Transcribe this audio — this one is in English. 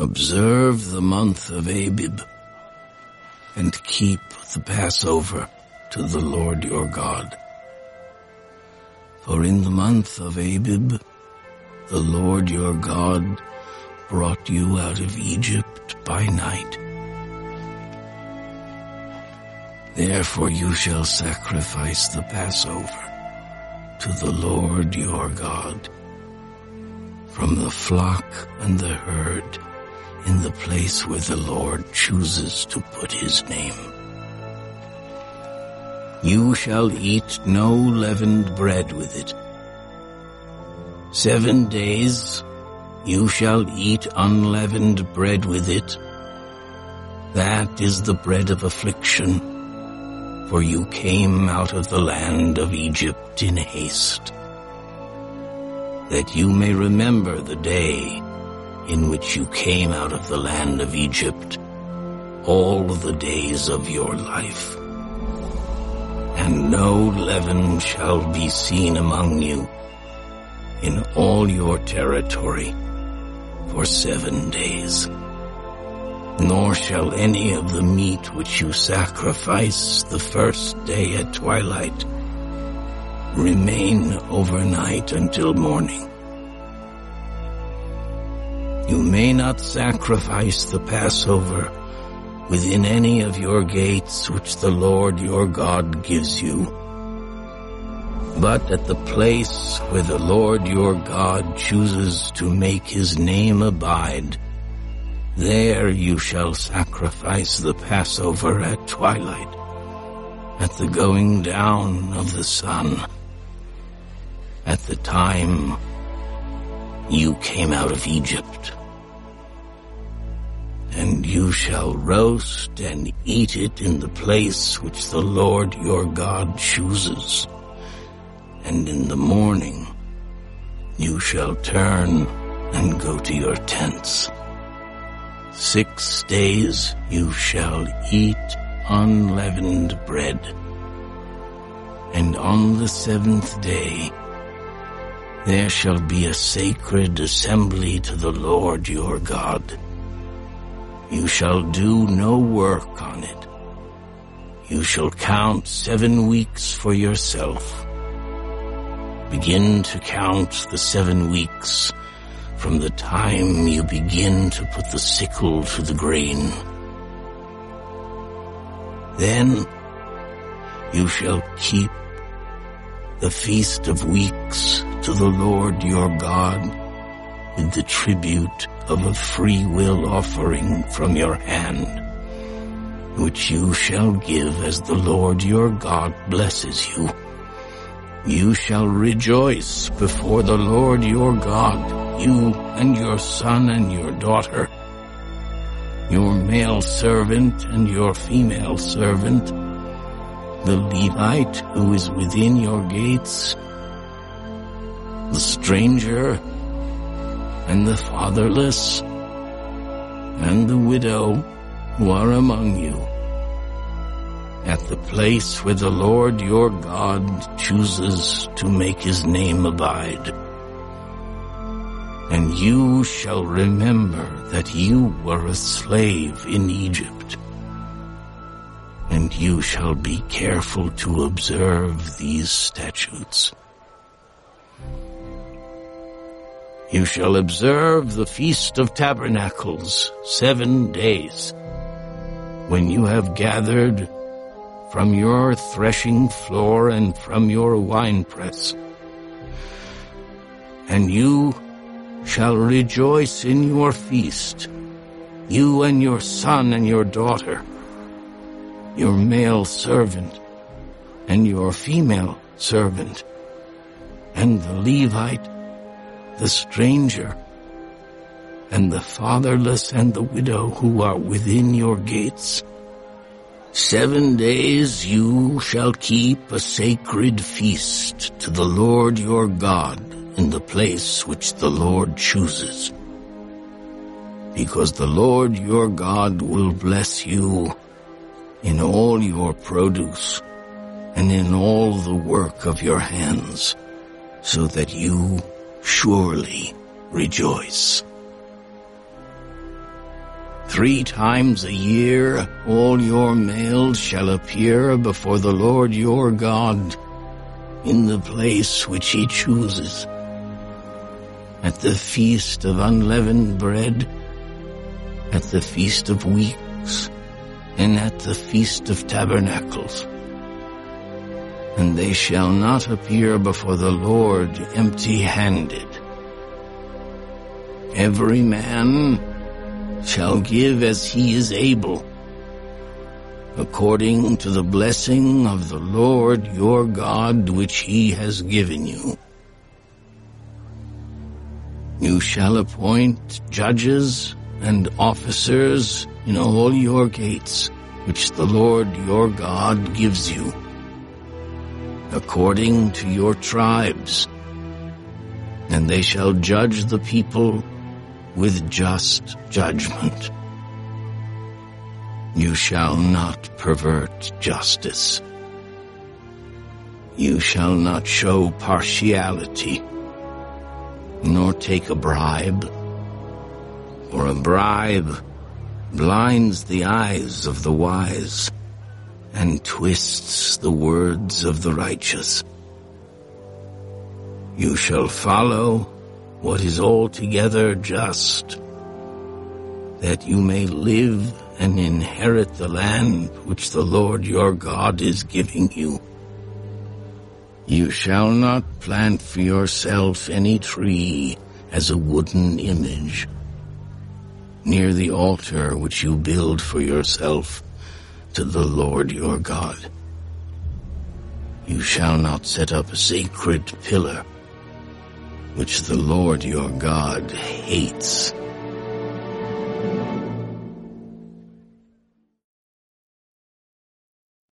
Observe the month of Abib and keep the Passover to the Lord your God. For in the month of Abib, the Lord your God brought you out of Egypt by night. Therefore you shall sacrifice the Passover to the Lord your God from the flock and the herd in the place where the Lord chooses to put his name. You shall eat no leavened bread with it. Seven days you shall eat unleavened bread with it. That is the bread of affliction, for you came out of the land of Egypt in haste, that you may remember the day in which you came out of the land of Egypt all the days of your life. And no leaven shall be seen among you in all your territory for seven days. Nor shall any of the meat which you sacrifice the first day at twilight remain overnight until morning. You may not sacrifice the Passover within any of your gates which the Lord your God gives you. But at the place where the Lord your God chooses to make his name abide, there you shall sacrifice the Passover at twilight, at the going down of the sun, at the time you came out of Egypt. And you shall roast and eat it in the place which the Lord your God chooses. And in the morning you shall turn and go to your tents. Six days you shall eat unleavened bread. And on the seventh day there shall be a sacred assembly to the Lord your God. You shall do no work on it. You shall count seven weeks for yourself. Begin to count the seven weeks from the time you begin to put the sickle to the grain. Then you shall keep the feast of weeks to the Lord your God with the tribute of a free will offering from your hand, which you shall give as the Lord your God blesses you. You shall rejoice before the Lord your God, you and your son and your daughter, your male servant and your female servant, the Levite who is within your gates, the stranger and the fatherless and the widow who are among you at the place where the Lord your God chooses to make his name abide. And you shall remember that you were a slave in Egypt. And you shall be careful to observe these statutes. You shall observe the Feast of Tabernacles seven days. When you have gathered from your threshing floor and from your winepress, and you shall rejoice in your feast, you and your son and your daughter, your male servant and your female servant, and the Levite the stranger, and the fatherless and the widow who are within your gates. Seven days you shall keep a sacred feast to the Lord your God in the place which the Lord chooses. Because the Lord your God will bless you in all your produce and in all the work of your hands, so that you surely rejoice. Three times a year all your males shall appear before the Lord your God in the place which he chooses. At the feast of unleavened bread, at the feast of weeks, and at the feast of tabernacles. And they shall not appear before the Lord empty-handed. Every man shall give as he is able, according to the blessing of the Lord your God which he has given you. You shall appoint judges and officers in all your gates, which the Lord your God gives you, according to your tribes, and they shall judge the people with just judgment. You shall not pervert justice. You shall not show partiality, nor take a bribe, for a bribe blinds the eyes of the wise and twists the words of the righteous. You shall follow what is altogether just, that you may live and inherit the land which the Lord your God is giving you. You shall not plant for yourself any tree as a wooden image near the altar which you build for yourself to the Lord your God. You shall not set up a sacred pillar which the Lord your God hates.